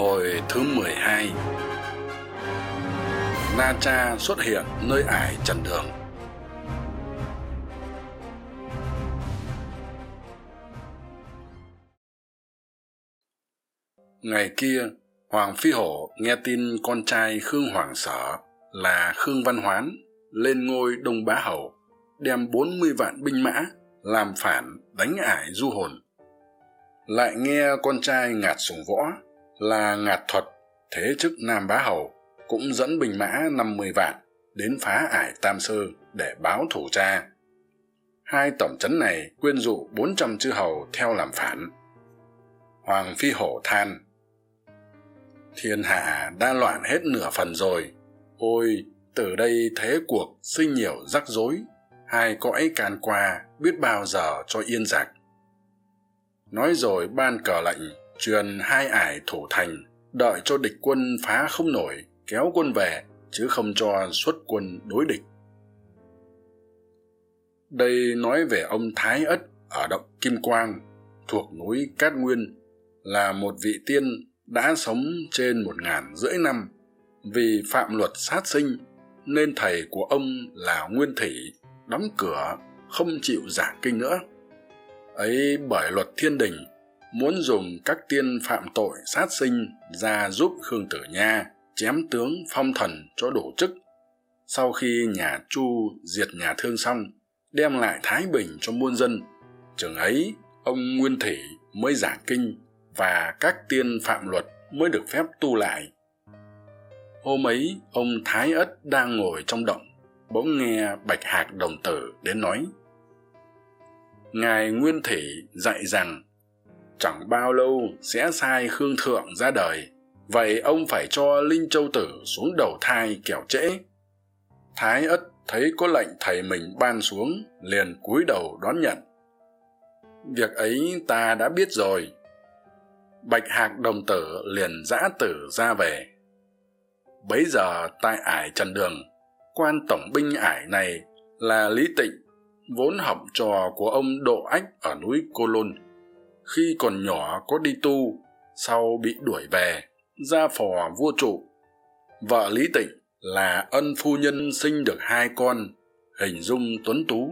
Hồi thứ mười hai Na Cha xuất hiện nơi ải trần đường Ngày kia, Hoàng Phi Hổ nghe tin con trai Khương Hoàng Sở là Khương Văn Hoán lên ngôi Đông Bá Hầu, đem bốn mươi vạn binh mã làm phản đánh ải du hồn. Lại nghe con trai Ngạt Sùng Võ là Ngạt Thuật, thế chức Nam Bá Hầu, cũng dẫn binh mã năm mươi vạn đến phá ải Tam Sơ để báo thủ cha. Hai tổng trấn này quyên dụ bốn trăm chư hầu theo làm phản. Hoàng Phi Hổ than, thiên hạ đã loạn hết nửa phần rồi ôi từ đây thế cuộc sinh nhiều rắc rối hai cõi can qua biết bao giờ cho yên giặc nói rồi ban cờ lệnh truyền hai ải thủ thành, đợi cho địch quân phá không nổi, kéo quân về, chứ không cho xuất quân đối địch. Đây nói về ông thái ất ở động kim quang, thuộc núi cát nguyên, là một vị tiên đã sống trên một ngàn rưỡi năm. Vì phạm luật sát sinh, nên thầy của ông là nguyên thủy, đóng cửa, không chịu giảng kinh nữa. Ấy bởi luật thiên đình muốn dùng các tiên phạm tội sát sinh ra giúp khương tử nha chém tướng phong thần cho đủ chức. Sau khi nhà chu diệt nhà thương xong, đem lại thái bình cho muôn dân, chừng ấy ông nguyên thủy mới giảng kinh và các tiên phạm luật mới được phép tu lại. Hôm ấy, ông thái ất đang ngồi trong động, bỗng nghe bạch hạc đồng tử đến nói, ngài nguyên thủy dạy rằng chẳng bao lâu sẽ sai khương thượng ra đời. Vậy ông phải cho linh châu tử xuống đầu thai kẻo trễ. Thái ất thấy có lệnh thầy mình ban xuống, liền cúi đầu đón nhận. Việc ấy ta đã biết rồi. Bạch hạc đồng tử liền giã tử ra về. Bấy giờ tại ải trần đường, quan tổng binh ải này là lý tịnh, vốn học trò của ông độ ách ở núi cô lôn khi còn nhỏ có đi tu, sau bị đuổi về, ra phò vua trụ. Vợ lý tịnh là ân phu nhân sinh được hai con, hình dung tuấn tú.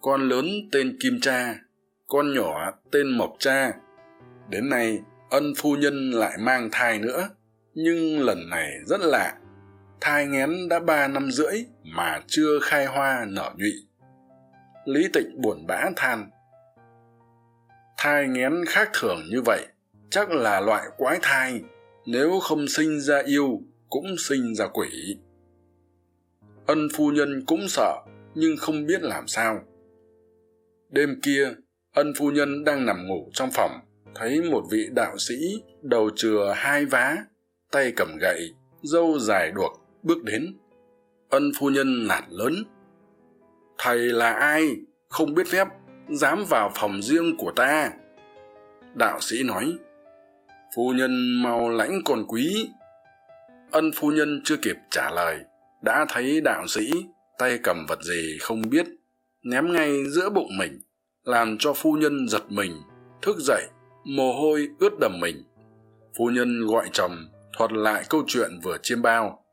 Con lớn tên kim cha, con nhỏ tên mộc cha. Đến nay, ân phu nhân lại mang thai nữa, nhưng lần này rất lạ. Thai nghén đã ba năm rưỡi mà chưa khai hoa nở nhụy. Lý tịnh buồn bã than thai nghén khác thường như vậy, chắc là loại quái thai, nếu không sinh ra yêu, cũng sinh ra quỷ. Ân phu nhân cũng sợ, nhưng không biết làm sao. Đêm kia, ân phu nhân đang nằm ngủ trong phòng, thấy một vị đạo sĩ đầu chừa hai vá, tay cầm gậy dâu dài đuộc bước đến. Ân phu nhân nạt lớn, thầy là ai? Không biết phép dám vào phòng riêng của ta. Đạo sĩ nói, phu nhân mau lãnh còn quý. Ân phu nhân chưa kịp trả lời, đã thấy đạo sĩ tay cầm vật gì không biết, ném ngay giữa bụng mình, làm cho phu nhân giật mình, thức dậy, mồ hôi ướt đầm mình. Phu nhân gọi chồng, thuật lại câu chuyện vừa chiêm bao.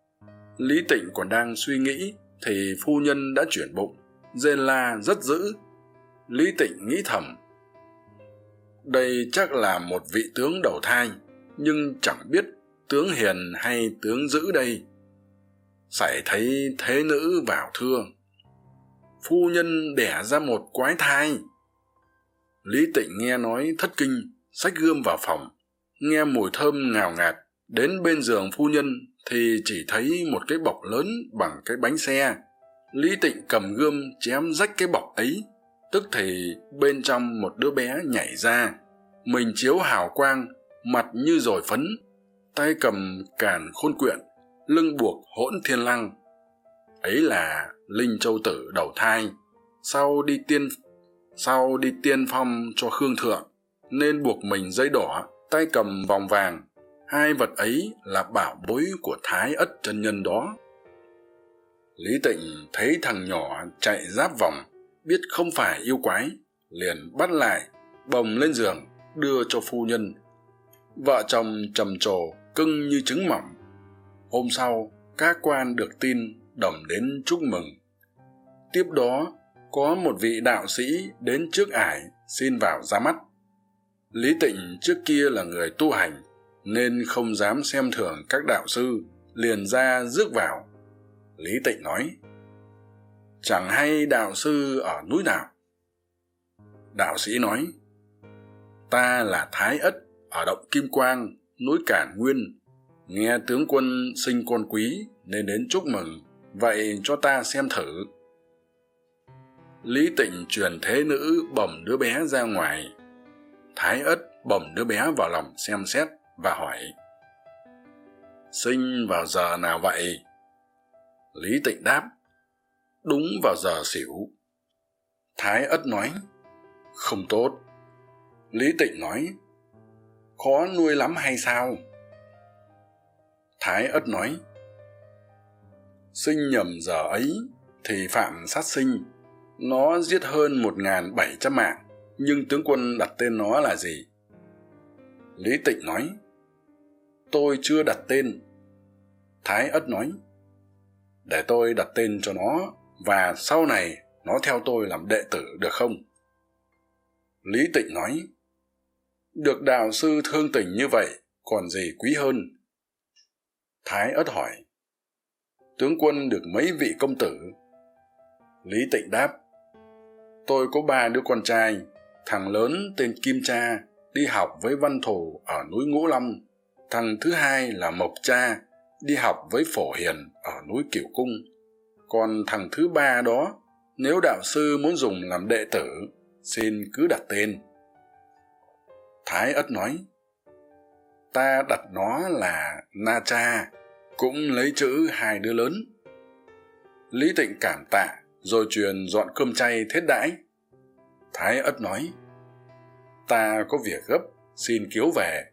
Lý tịnh còn đang suy nghĩ, thì phu nhân đã chuyển bụng rên la rất dữ lý tịnh nghĩ thầm. Đây chắc là một vị tướng đầu thai, nhưng chẳng biết tướng hiền hay tướng dữ đây. Sảy thấy thế nữ vào thưa. Phu nhân đẻ ra một quái thai. Lý tịnh nghe nói thất kinh, xách gươm vào phòng, nghe mùi thơm ngào ngạt. Đến bên giường phu nhân thì chỉ thấy một cái bọc lớn bằng cái bánh xe. Lý tịnh cầm gươm chém rách cái bọc ấy tức thì bên trong một đứa bé nhảy ra, mình chiếu hào quang, mặt như rồi phấn, tay cầm càn khôn quyện, lưng buộc hỗn thiên lăng. Ấy là linh châu tử đầu thai, sau đi tiên, sau đi tiên phong cho khương thượng, nên buộc mình dây đỏ, tay cầm vòng vàng. Hai vật ấy là bảo bối của thái ất chân nhân đó. Lý tịnh thấy thằng nhỏ chạy giáp vòng biết không phải yêu quái, liền bắt lại, bồng lên giường, đưa cho phu nhân. Vợ chồng trầm trồ, cưng như trứng mỏng. Hôm sau, các quan được tin, đồng đến chúc mừng. Tiếp đó, có một vị đạo sĩ đến trước ải, xin vào ra mắt. Lý tịnh trước kia là người tu hành, nên không dám xem thường các đạo sư, liền ra rước vào. Lý tịnh nói chẳng hay đạo sư ở núi nào? Đạo sĩ nói, ta là thái ất, ở động kim quang, núi cản nguyên. Nghe tướng quân sinh con quý nên đến chúc mừng, vậy cho ta xem thử. Lý tịnh truyền thế nữ bồng đứa bé ra ngoài. Thái ất bồng đứa bé vào lòng xem xét và hỏi, sinh vào giờ nào vậy? Lý tịnh đáp đúng vào giờ xỉu. Thái ất nói, không tốt. Lý tịnh nói, khó nuôi lắm hay sao? Thái ất nói, sinh nhầm giờ ấy thì phạm sát sinh, nó giết hơn một n bảy trăm mạng, nhưng tướng quân đặt tên nó là gì? Lý tịnh nói, tôi chưa đặt tên. Thái ất nói, để tôi đặt tên cho nó và sau này, nó theo tôi làm đệ tử được không? Lý tịnh nói, được đạo sư thương tình như vậy, còn gì quý hơn? Thái ất hỏi, tướng quân được mấy vị công tử? Lý tịnh đáp, tôi có ba đứa con trai, thằng lớn tên kim cha, đi học với văn thù ở núi ngũ long. Thằng thứ hai là mộc cha, đi học với phổ hiền ở núi kiểu cung còn thằng thứ ba đó, nếu đạo sư muốn dùng làm đệ tử, xin cứ đặt tên. Thái ất nói, ta đặt nó là na cha, cũng lấy chữ hai đứa lớn. Lý tịnh cảm tạ, rồi truyền dọn cơm chay thết đãi. Thái ất nói, ta có việc gấp, xin cứu về.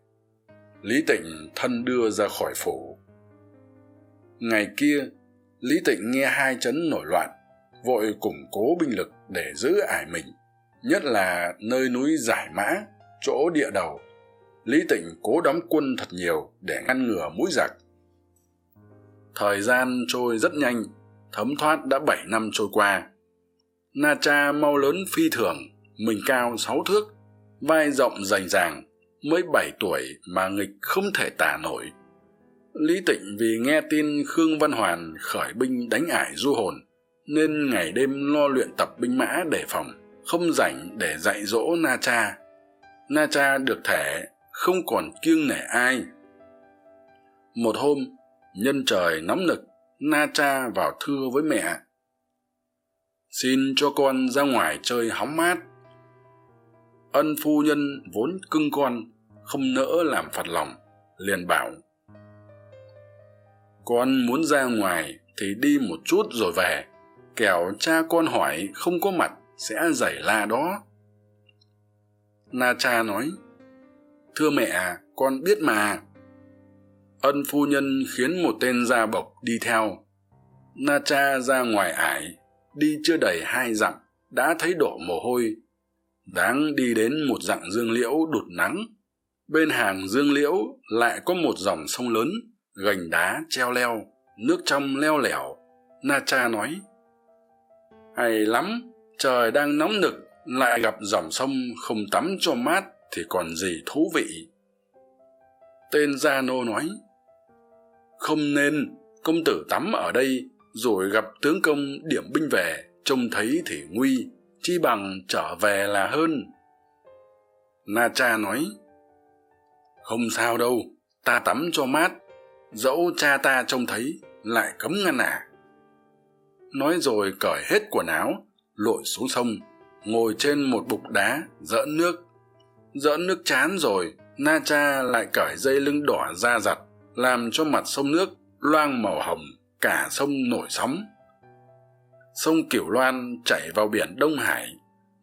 Lý tịnh thân đưa ra khỏi phủ. Ngày kia lý tịnh nghe hai chấn nổi loạn, vội củng cố binh lực để giữ ải mình, nhất là nơi núi giải mã, chỗ địa đầu. Lý tịnh cố đóng quân thật nhiều để ngăn ngừa mũi giặc. Thời gian trôi rất nhanh, thấm thoát đã bảy năm trôi qua. Na cha mau lớn phi thường, mình cao sáu thước, vai rộng rành ràng, mới bảy tuổi mà nghịch không thể tả nổi lý tịnh vì nghe tin khương văn hoàn khởi binh đánh ải du hồn, nên ngày đêm lo luyện tập binh mã để phòng, không rảnh để dạy dỗ na cha. Na cha được thể không còn kiêng nể ai. Một hôm, nhân trời nóng nực, na cha vào thưa với mẹ. Xin cho con ra ngoài chơi hóng mát. Ân phu nhân vốn cưng con, không nỡ làm phật lòng, liền bảo con muốn ra ngoài thì đi một chút rồi về. Kẻo cha con hỏi không có mặt sẽ giảy la đó. Na cha nói, thưa mẹ, con biết mà. Ân phu nhân khiến một tên gia bộc đi theo. Na cha ra ngoài ải, đi chưa đầy hai dặm, đã thấy đổ mồ hôi. Đáng đi đến một dặng dương liễu đụt nắng. Bên hàng dương liễu lại có một dòng sông lớn gành đá treo leo, nước trong leo lẻo, na cha nói, hay lắm, trời đang nóng nực, lại gặp dòng sông không tắm cho mát thì còn gì thú vị. Tên gia nô nói, không nên, công tử tắm ở đây, rồi gặp tướng công điểm binh về, trông thấy thì nguy, chi bằng trở về là hơn. Na cha nói, không sao đâu, ta tắm cho mát dẫu cha ta trông thấy, lại cấm ngăn à nói rồi cởi hết quần áo, lội xuống sông, ngồi trên một bục đá dỡn nước. Dỡn nước chán rồi, na cha lại cởi dây lưng đỏ ra giặt, làm cho mặt sông nước loang màu hồng, cả sông nổi sóng. Sông cửu loan chảy vào biển đông hải,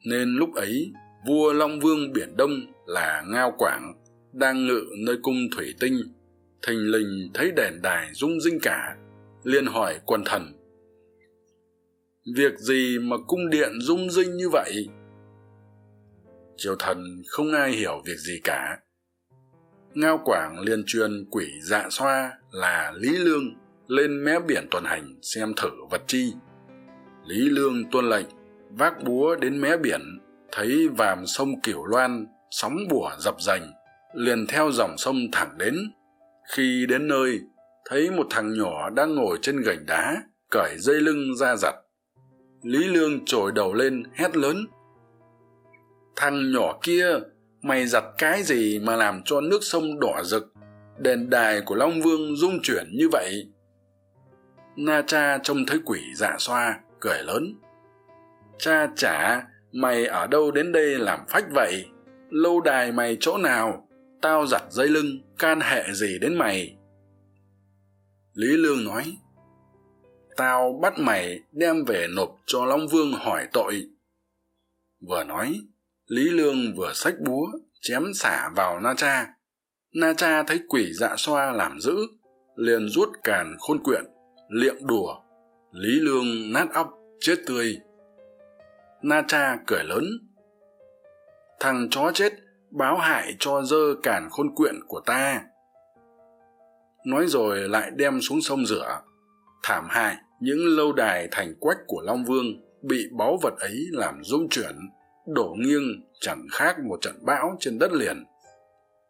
nên lúc ấy, vua long vương biển đông là ngao quảng, đang ngự nơi cung thủy tinh thình lình thấy đèn đài rung rinh cả, liền hỏi quần thần. Việc gì mà cung điện rung rinh như vậy? Triều thần không ai hiểu việc gì cả. Ngao quảng liền truyền quỷ dạ xoa là lý lương lên mé biển tuần hành xem thử vật chi. Lý lương tuân lệnh, vác búa đến mé biển, thấy vàm sông kiểu loan sóng bủa dập dành, liền theo dòng sông thẳng đến khi đến nơi, thấy một thằng nhỏ đang ngồi trên gành đá, cởi dây lưng ra giặt. Lý lương trồi đầu lên, hét lớn. Thằng nhỏ kia, mày giặt cái gì mà làm cho nước sông đỏ rực? Đền đài của long vương rung chuyển như vậy. Na cha trông thấy quỷ dạ xoa, cười lớn. Cha chả, mày ở đâu đến đây làm phách vậy? Lâu đài mày chỗ nào? Tao giặt dây lưng, can hệ gì đến mày? Lý lương nói, tao bắt mày đem về nộp cho long vương hỏi tội. Vừa nói, lý lương vừa xách búa, chém xả vào na cha. Na cha thấy quỷ dạ xoa làm dữ, liền rút càn khôn quyện, liệng đùa. Lý lương nát óc, chết tươi. Na cha cười lớn, thằng chó chết báo hại cho dơ cản khôn quyện của ta. Nói rồi lại đem xuống sông rửa, thảm hại những lâu đài thành quách của long vương bị báu vật ấy làm rung chuyển, đổ nghiêng chẳng khác một trận bão trên đất liền.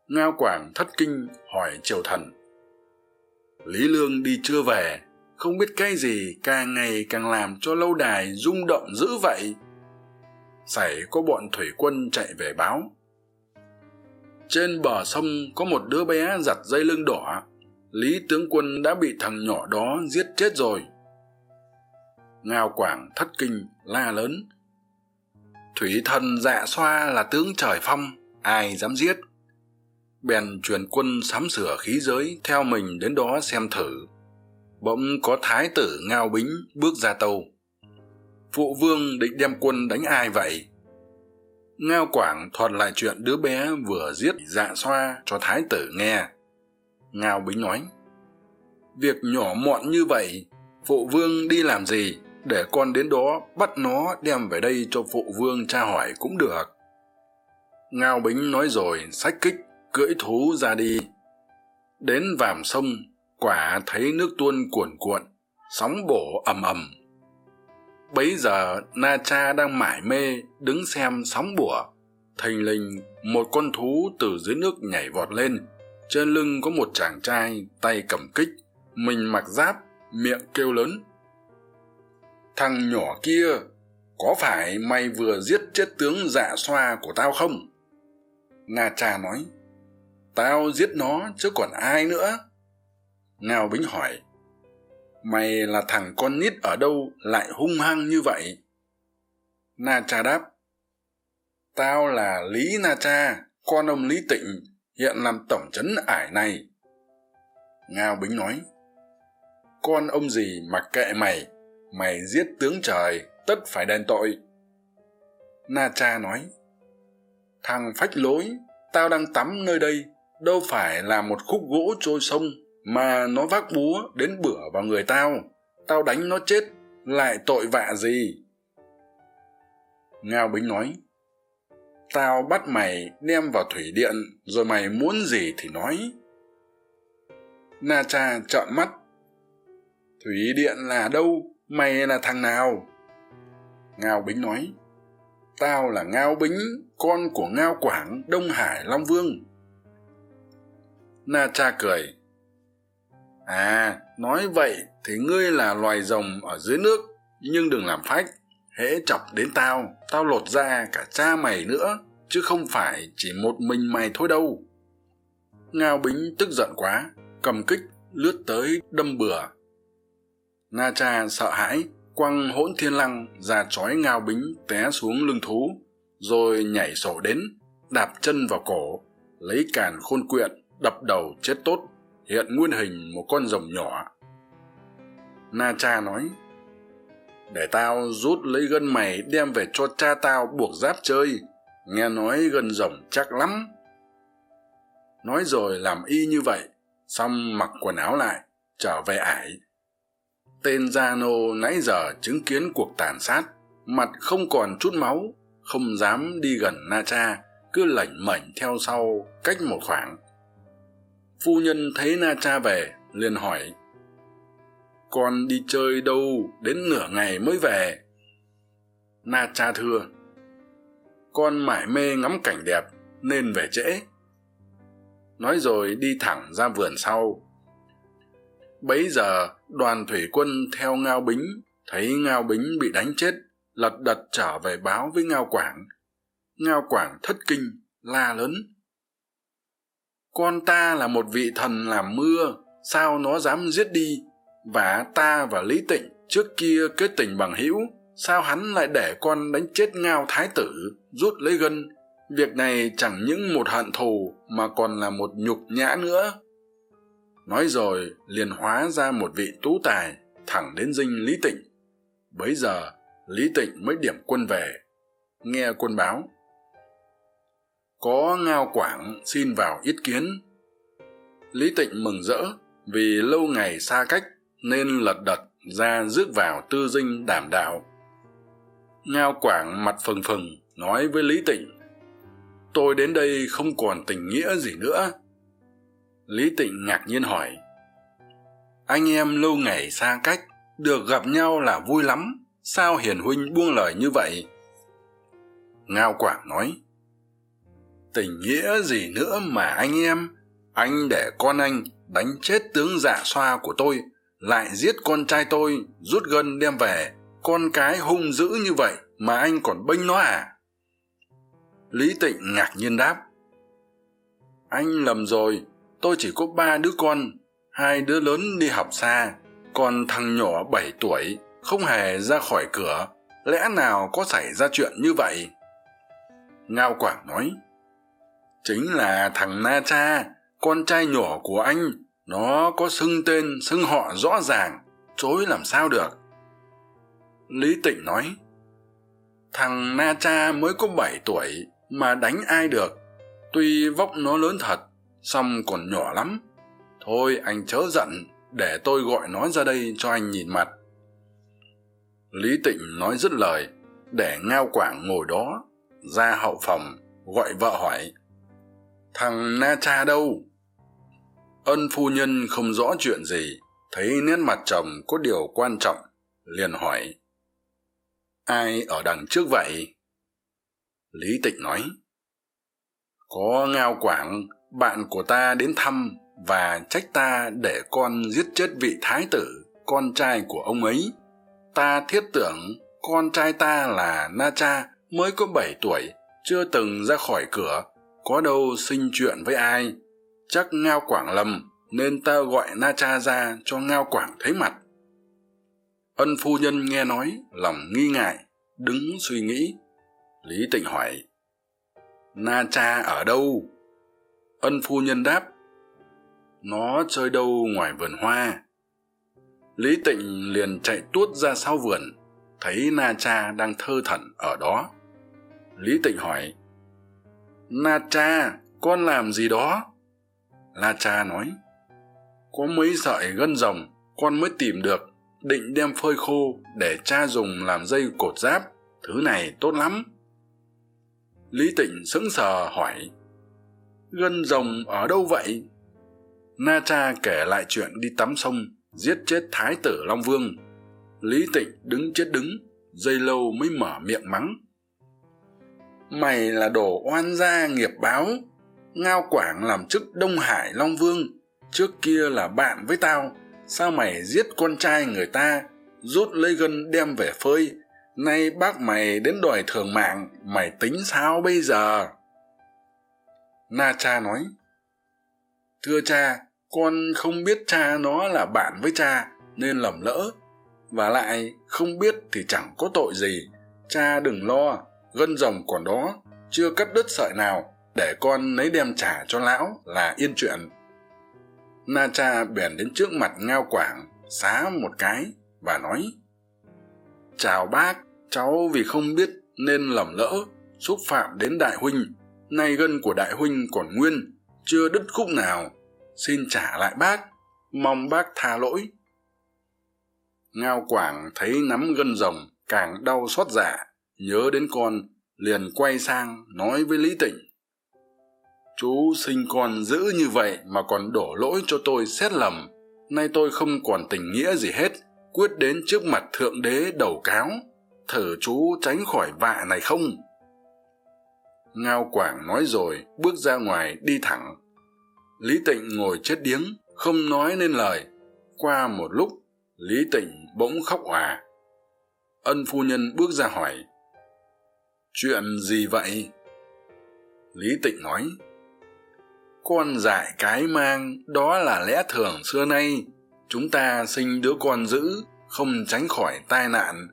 Ngao quảng thất kinh hỏi triều thần, lý lương đi chưa về? Không biết cái gì càng ngày càng làm cho lâu đài rung động dữ vậy? Xảy có bọn thủy quân chạy về báo trên bờ sông có một đứa bé giặt dây lưng đỏ. Lý tướng quân đã bị thằng nhỏ đó giết chết rồi. Ngao quảng thất kinh, la lớn. Thủy thần dạ xoa là tướng trời phong, ai dám giết? Bèn truyền quân sắm sửa khí giới theo mình đến đó xem thử. Bỗng có thái tử ngao bính bước ra tâu phụ vương định đem quân đánh ai vậy? Ngao quảng thuật lại chuyện đứa bé vừa giết dạ xoa cho thái tử nghe. Ngao bính nói, việc nhỏ mọn như vậy, phụ vương đi làm gì để con đến đó bắt nó đem về đây cho phụ vương tra hỏi cũng được. Ngao bính nói rồi xách kích, cưỡi thú ra đi. Đến vàm sông, quả thấy nước tuôn cuồn cuộn, sóng bổ ầm ầm bấy giờ na cha đang mải mê đứng xem sóng bủa thình lình, một con thú từ dưới nước nhảy vọt lên. Trên lưng có một chàng trai tay cầm kích. Mình mặc giáp, miệng kêu lớn. Thằng nhỏ kia, có phải mày vừa giết chết tướng dạ xoa của tao không? Na cha nói. Tao giết nó chứ còn ai nữa? Ngao bính hỏi mày là thằng con nít ở đâu lại hung hăng như vậy? Na cha đáp, tao là lý na cha, con ông lý tịnh, hiện làm tổng trấn ải này. Ngao bính nói, con ông gì mặc kệ mày? Mày giết tướng trời, tất phải đền tội. Na cha nói, thằng phách lối, tao đang tắm nơi đây, đâu phải là một khúc gỗ trôi sông mà nó vác búa đến bửa vào người tao. Tao đánh nó chết, lại tội vạ gì? Ngao bính nói, tao bắt mày đem vào thủy điện, rồi mày muốn gì thì nói. Na cha trợn mắt, thủy điện là đâu? Mày là thằng nào? Ngao bính nói, tao là ngao bính, con của ngao quảng đông hải long vương. Na cha cười à nói vậy thì ngươi là loài rồng ở dưới nước, nhưng đừng làm phách. Hễ chọc đến tao tao lột ra cả cha mày nữa, chứ không phải chỉ một mình mày thôi đâu. Ngao bính tức giận quá, cầm kích lướt tới đâm bừa. Na cha sợ hãi, quăng hỗn thiên lăng ra trói ngao bính té xuống lưng thú, rồi nhảy sổ đến, đạp chân vào cổ, lấy càn khôn quyện, đập đầu chết tốt hiện nguyên hình một con rồng nhỏ. Na cha nói, để tao rút lấy gân mày đem về cho cha tao buộc giáp chơi, nghe nói gân rồng chắc lắm. Nói rồi làm y như vậy, xong mặc quần áo lại, trở về ải. Tên gia nô nãy giờ chứng kiến cuộc tàn sát, mặt không còn chút máu, không dám đi gần na cha, cứ lảnh mảnh theo sau cách một khoảng phu nhân thấy na cha về, liền hỏi, con đi chơi đâu đến nửa ngày mới về? Na cha thưa, con mải mê ngắm cảnh đẹp nên về trễ. Nói rồi đi thẳng ra vườn sau. Bấy giờ, đoàn thủy quân theo ngao bính, thấy ngao bính bị đánh chết, lật đật trở về báo với ngao quảng. Ngao quảng thất kinh, la lớn con ta là một vị thần làm mưa, sao nó dám giết đi? Và ta và lý tịnh trước kia kết tình bằng hữu, sao hắn lại để con đánh chết ngao thái tử, rút lấy gân? Việc này chẳng những một hận thù, mà còn là một nhục nhã nữa. Nói rồi, liền hóa ra một vị tú tài, thẳng đến dinh lý tịnh. Bấy giờ, lý tịnh mới điểm quân về. Nghe quân báo có ngao quảng xin vào yết kiến. Lý tịnh mừng rỡ vì lâu ngày xa cách nên lật đật ra rước vào tư dinh đảm đạo. Ngao quảng mặt phừng phừng, nói với lý tịnh, tôi đến đây không còn tình nghĩa gì nữa. Lý tịnh ngạc nhiên hỏi, anh em lâu ngày xa cách được gặp nhau là vui lắm, sao hiền huynh buông lời như vậy? Ngao quảng nói tình nghĩa gì nữa mà anh em. Anh để con anh đánh chết tướng dạ xoa của tôi, lại giết con trai tôi, rút gân đem về. Con cái hung dữ như vậy mà anh còn bênh nó à? Lý tịnh ngạc nhiên đáp. Anh lầm rồi, tôi chỉ có ba đứa con, hai đứa lớn đi học xa. Còn thằng nhỏ bảy tuổi, không hề ra khỏi cửa. Lẽ nào có xảy ra chuyện như vậy? Ngao quảng nói chính là thằng na cha con trai nhỏ của anh. Nó có xưng tên, xưng họ rõ ràng, chối làm sao được. Lý tịnh nói, thằng na cha mới có bảy tuổi mà đánh ai được? Tuy vóc nó lớn thật, song còn nhỏ lắm. Thôi anh chớ giận, để tôi gọi nó ra đây cho anh nhìn mặt. Lý tịnh nói dứt lời, để ngao quảng ngồi đó, ra hậu phòng, gọi vợ hỏi thằng na cha đâu? Ân phu nhân không rõ chuyện gì, thấy nét mặt chồng có điều quan trọng, liền hỏi. Ai ở đằng trước vậy? Lý tịnh nói. Có ngao quảng, bạn của ta đến thăm và trách ta để con giết chết vị thái tử, con trai của ông ấy. Ta thiết tưởng con trai ta là na cha mới có bảy tuổi, chưa từng ra khỏi cửa có đâu sinh chuyện với ai. Chắc ngao quảng lầm, nên ta gọi na cha ra cho ngao quảng thấy mặt. Ân phu nhân nghe nói, lòng nghi ngại, đứng suy nghĩ. Lý tịnh hỏi, na cha ở đâu? Ân phu nhân đáp, nó chơi đâu ngoài vườn hoa. Lý tịnh liền chạy tuốt ra sau vườn, thấy na cha đang thơ thẩn ở đó. Lý tịnh hỏi na cha, con làm gì đó? La cha nói, có mấy sợi gân rồng, con mới tìm được, định đem phơi khô để cha dùng làm dây cột giáp, thứ này tốt lắm. Lý tịnh sững sờ hỏi, gân rồng ở đâu vậy? Na cha kể lại chuyện đi tắm sông, giết chết thái tử long vương. Lý tịnh đứng chết đứng, dây lâu mới mở miệng mắng mày là đồ oan gia nghiệp báo, ngao quảng làm chức đông hải long vương, trước kia là bạn với tao. Sao mày giết con trai người ta, rút lấy gân đem về phơi? Nay bác mày đến đòi thường mạng, mày tính sao bây giờ? Na cha nói, thưa cha, con không biết cha nó là bạn với cha, nên lầm lỡ. Và lại, không biết thì chẳng có tội gì. Cha đừng lo gân rồng còn đó chưa cắt đứt sợi nào để con lấy đem trả cho lão là yên chuyện. Na cha bèn đến trước mặt ngao quảng, xá một cái và nói, chào bác, cháu vì không biết nên lầm lỡ xúc phạm đến đại huynh. Nay gân của đại huynh còn nguyên, chưa đứt khúc nào. Xin trả lại bác, mong bác tha lỗi. Ngao quảng thấy nắm gân rồng càng đau xót dạ nhớ đến con, liền quay sang nói với lý tịnh. Chú sinh con dữ như vậy mà còn đổ lỗi cho tôi xét lầm, nay tôi không còn tình nghĩa gì hết, quyết đến trước mặt thượng đế đầu cáo, thử chú tránh khỏi vạ này không? Ngao quảng nói rồi, bước ra ngoài đi thẳng. Lý tịnh ngồi chết điếng, không nói nên lời. Qua một lúc, lý tịnh bỗng khóc òa. Ân phu nhân bước ra hỏi chuyện gì vậy? Lý tịnh nói. Con dại cái mang, đó là lẽ thường xưa nay. Chúng ta sinh đứa con dữ, không tránh khỏi tai nạn.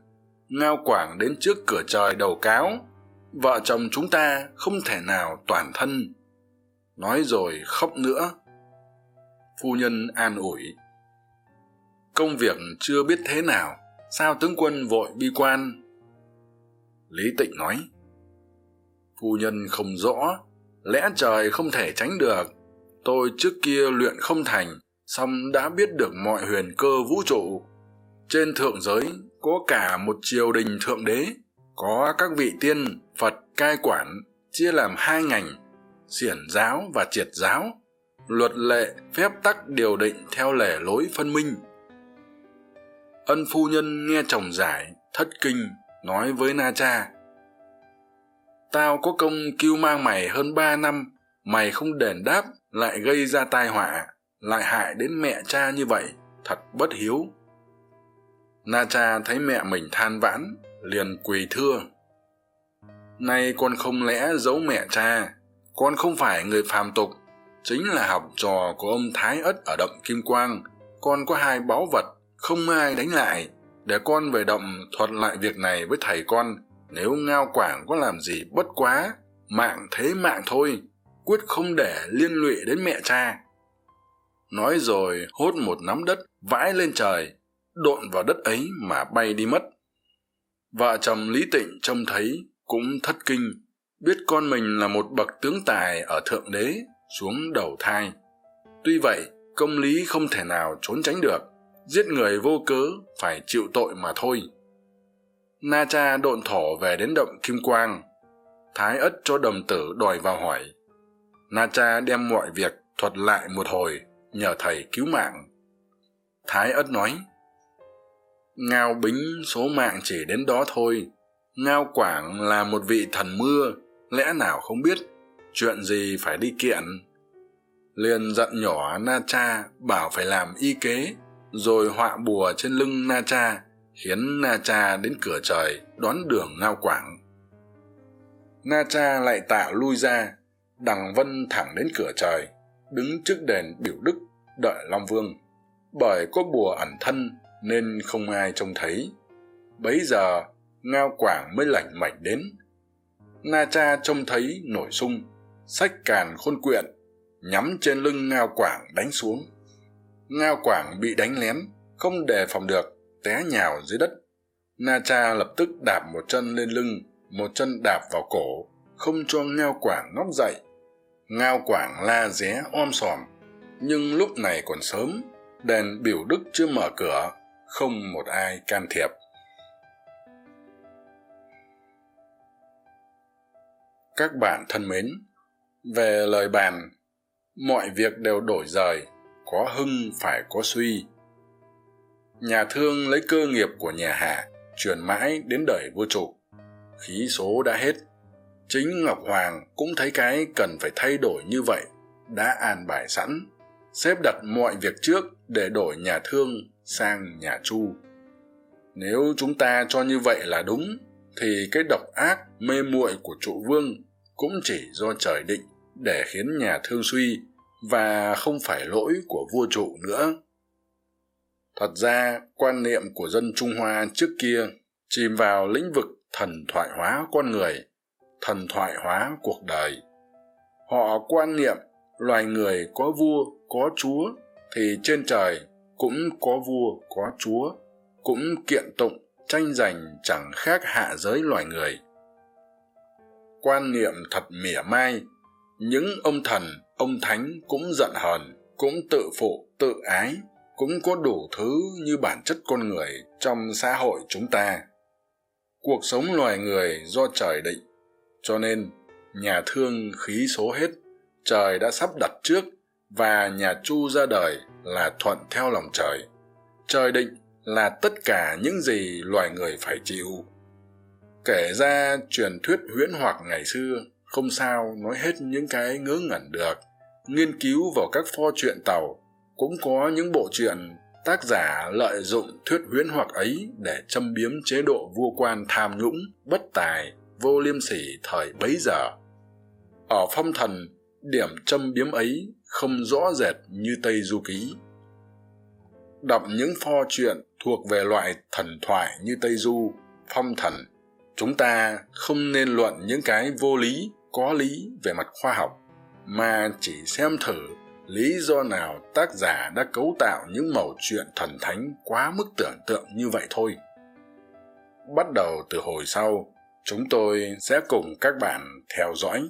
Ngao quảng đến trước cửa trời đầu cáo. Vợ chồng chúng ta không thể nào toàn thân. Nói rồi khóc nữa. Phu nhân an ủi. Công việc chưa biết thế nào. Sao tướng quân vội bi quan? Lý tịnh nói. Phu nhân không rõ, lẽ trời không thể tránh được. Tôi trước kia luyện không thành song đã biết được mọi huyền cơ vũ trụ. Trên thượng giới có cả một triều đình thượng đế, có các vị tiên, phật, cai quản, chia làm hai ngành, xiển giáo và triệt giáo. Luật lệ phép tắc điều định theo lề lối phân minh. Ân phu nhân nghe chồng giải, thất kinh nói với na cha, tao có công cưu mang mày hơn ba năm, mày không đền đáp lại gây ra tai họa, lại hại đến mẹ cha như vậy, thật bất hiếu. Na cha thấy mẹ mình than vãn, liền quỳ thưa, nay con không lẽ giấu mẹ cha? Con không phải người phàm tục, chính là học trò của ông thái ất ở động kim quang. Con có hai báu vật, không ai đánh lại để con về động thuật lại việc này với thầy con, nếu ngao quảng có làm gì bất quá, mạng thế mạng thôi, quyết không để liên lụy đến mẹ cha. Nói rồi hốt một nắm đất vãi lên trời, độn vào đất ấy mà bay đi mất. Vợ chồng lý tịnh trông thấy cũng thất kinh, biết con mình là một bậc tướng tài ở thượng đế, xuống đầu thai. Tuy vậy, công lý không thể nào trốn tránh được giết người vô cớ phải chịu tội mà thôi. Na cha độn thổ về đến động kim quang. Thái ất cho đồng tử đòi vào hỏi. Na cha đem mọi việc thuật lại một hồi, nhờ thầy cứu mạng. Thái ất nói, ngao bính số mạng chỉ đến đó thôi. Ngao quảng là một vị thần mưa, lẽ nào không biết chuyện gì phải đi kiện? Liền dặn nhỏ na cha bảo phải làm y kế rồi họa bùa trên lưng na cha, khiến na cha đến cửa trời đón đường ngao quảng. Na cha lại tạ lui ra, đằng vân thẳng đến cửa trời, đứng trước đền biểu đức, đợi long vương. Bởi có bùa ẩn thân, nên không ai trông thấy. Bấy giờ, ngao quảng mới lảnh mảnh đến. Na cha trông thấy nổi sung sách càn khôn quyện, nhắm trên lưng ngao quảng đánh xuống ngao quảng bị đánh lén, không đề phòng được, té nhào dưới đất. Na cha lập tức đạp một chân lên lưng, một chân đạp vào cổ, không cho ngao quảng ngóc dậy. Ngao quảng la ré om sòm, nhưng lúc này còn sớm, đèn biểu đức chưa mở cửa, không một ai can thiệp. Các bạn thân mến, về lời bàn, mọi việc đều đổi rời có hưng phải có suy. Nhà thương lấy cơ nghiệp của nhà hạ, truyền mãi đến đời vua trụ. Khí số đã hết. Chính ngọc hoàng cũng thấy cái cần phải thay đổi như vậy, đã an bài sẵn, xếp đặt mọi việc trước để đổi nhà thương sang nhà chu. Nếu chúng ta cho như vậy là đúng, thì cái độc ác, mê muội của trụ vương cũng chỉ do trời định để khiến nhà thương suy và không phải lỗi của vua trụ nữa. Thật ra, quan niệm của dân trung hoa trước kia chìm vào lĩnh vực thần thoại hóa con người, thần thoại hóa cuộc đời. Họ quan niệm loài người có vua, có chúa thì trên trời cũng có vua, có chúa, cũng kiện tụng, tranh giành chẳng khác hạ giới loài người. Quan niệm thật mỉa mai, những ông thần ông thánh cũng giận hờn, cũng tự phụ, tự ái, cũng có đủ thứ như bản chất con người trong xã hội chúng ta. Cuộc sống loài người do trời định, cho nên nhà thương khí số hết, trời đã sắp đặt trước và nhà chu ra đời là thuận theo lòng trời. Trời định là tất cả những gì loài người phải chịu. Kể ra truyền thuyết huyễn hoặc ngày xưa, không sao nói hết những cái ngớ ngẩn được nghiên cứu vào các pho truyện tàu, cũng có những bộ truyện tác giả lợi dụng thuyết huyễn hoặc ấy để châm biếm chế độ vua quan tham nhũng, bất tài, vô liêm sỉ thời bấy giờ. Ở phong thần, điểm châm biếm ấy không rõ rệt như tây du ký. Đọc những pho truyện thuộc về loại thần thoại như tây du, phong thần, chúng ta không nên luận những cái vô lý, có lý về mặt khoa học mà chỉ xem thử lý do nào tác giả đã cấu tạo những mẩu chuyện thần thánh quá mức tưởng tượng như vậy thôi. Bắt đầu từ hồi sau, chúng tôi sẽ cùng các bạn theo dõi.